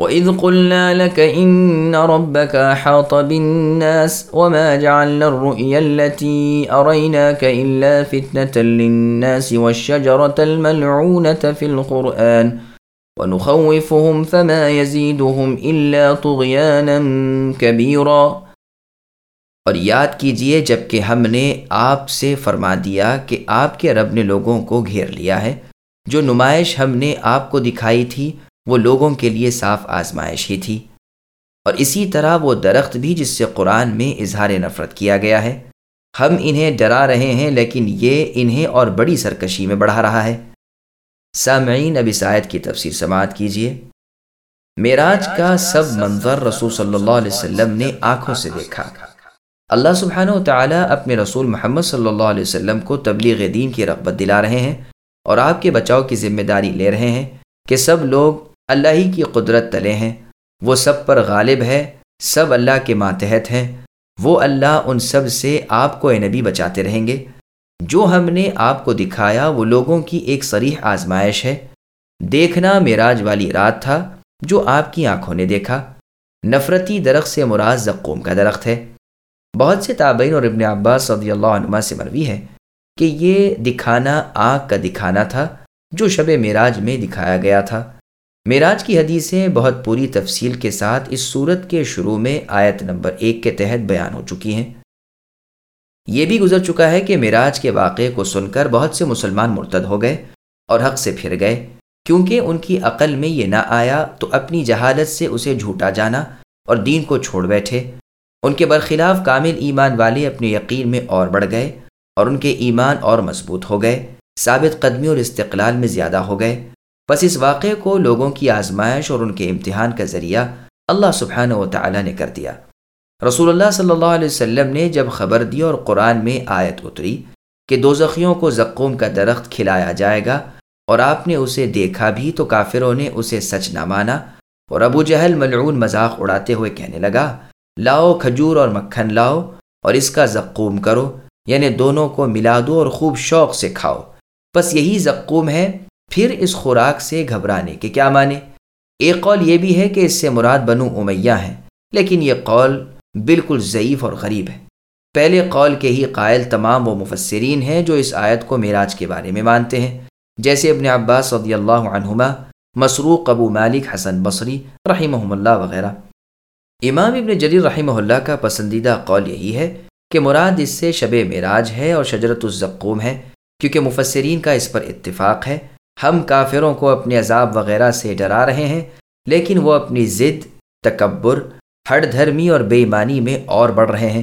وإذ قلنا لك إن ربك أحاط بالناس وما جعلنا الرؤيا التي أريناك إلا فتنة للناس والشجرة الملعونة في القرآن ونخوفهم فما يزيدهم إلا طغيانا كبيرا۔ اور یاد کیجئے جبکہ ہم نے آپ سے فرما دیا کہ آپ کے رب نے لوگوں کو گھیر لیا ہے جو نمائش ہم نے آپ کو دکھائی تھی وہ لوگوں کے لیے صاف آزمائش ہی تھی۔ اور اسی طرح وہ درخت بھی جس سے قرآن میں اظہار نفرت کیا گیا ہے، ہم انہیں ڈرا رہے ہیں، لیکن یہ انہیں اور بڑی سرکشی میں بڑھا رہا ہے۔ سامعین، اب آیت کی تفسیر سماعت کیجیے۔ معراج کا سب منظر رسول صلی اللہ علیہ وسلم نے آنکھوں سے دیکھا۔ اللہ سبحانہ و تعالیٰ اپنے رسول محمد صلی اللہ علیہ وسلم کو تبلیغ دین کی رغبت دلا رہے ہیں اور آپ کے بچاؤ کی ذمہ داری لے رہے ہیں کہ سب لوگ اللہ ہی کی قدرت تلے ہیں۔ وہ سب پر غالب ہے، سب اللہ کے ماتحت ہیں۔ وہ اللہ ان سب سے آپ کو اے نبی بچاتے رہیں گے۔ جو ہم نے آپ کو دکھایا، وہ لوگوں کی ایک سریح آزمائش ہے۔ دیکھنا میراج والی رات تھا، جو آپ کی آنکھوں نے دیکھا۔ نفرتی درخت سے مراد زقوم کا درخت ہے۔ بہت سے تابعین اور ابن عباس صدی اللہ عنہ سے مروی ہے کہ یہ دکھانا آنکھ کا دکھانا تھا، جو شب معراج میں دکھایا گیا تھا۔ معراج کی حدیثیں بہت پوری تفصیل کے ساتھ اس صورت کے شروع میں آیت نمبر ایک کے تحت بیان ہو چکی ہیں۔ یہ بھی گزر چکا ہے کہ معراج کے واقعے کو سن کر بہت سے مسلمان مرتد ہو گئے اور حق سے پھر گئے۔ کیونکہ ان کی عقل میں یہ نہ آیا تو اپنی جہالت سے اسے جھوٹا جانا اور دین کو چھوڑ بیٹھے۔ ان کے برخلاف کامل ایمان والے اپنے یقین میں اور بڑھ گئے اور ان کے ایمان اور مضبوط ہو گئے۔ ثابت قدمی اور استقلال میں زیادہ ہو گئے۔ بس اس واقعے کو لوگوں کی آزمائش اور ان کے امتحان کا ذریعہ اللہ سبحانہ و تعالیٰ نے کر دیا۔ رسول اللہ صلی اللہ علیہ وسلم نے جب خبر دی اور قرآن میں آیت اتری کہ دو زخیوں کو زقوم کا درخت کھلایا جائے گا اور آپ نے اسے دیکھا بھی تو کافروں نے اسے سچ نہ مانا اور ابو جہل ملعون مذاق اڑاتے ہوئے کہنے لگا، لاؤ کھجور اور مکھن لاؤ اور اس کا زقوم کرو یعنی دونوں کو ملا دو اور خوب شوق سے کھاؤ۔ بس یہی زقوم ہے پھر اس خوراک سے گھبرانے کے کیا معنی؟ ایک قول یہ بھی ہے کہ اس سے مراد بنو امیہ ہیں، لیکن یہ قول بالکل ضعیف اور غریب ہے۔ پہلے قول کے ہی قائل تمام وہ مفسرین ہیں جو اس آیت کو معراج کے بارے میں مانتے ہیں۔ جیسے ابن عباس صدی اللہ عنہما، مسروق ابو مالک، حسن بصری رحمہ اللہ وغیرہ۔ امام ابن جریر رحمہ اللہ کا پسندیدہ قول یہی ہے کہ مراد اس سے شب معراج ہے اور شجرت الزقوم ہے، کیونکہ مفسرین کا اس پر اتفاق ہے۔ ہم کافروں کو اپنے عذاب وغیرہ سے ڈرا رہے ہیں، لیکن وہ اپنی ضد، تکبر ہڑ دھرمی اور بے ایمانی میں اور بڑھ رہے ہیں۔